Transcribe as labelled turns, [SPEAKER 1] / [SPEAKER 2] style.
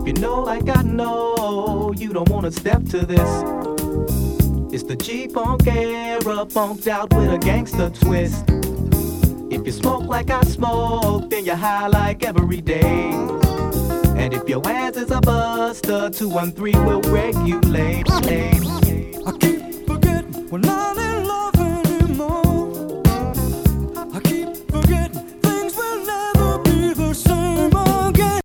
[SPEAKER 1] if you know like I know, you don't wanna step to this. It's the G-Funk era, funked out with a gangster twist. If you smoke like I smoke, then you high like every day. And if your ass is a buster, 213 will regulate.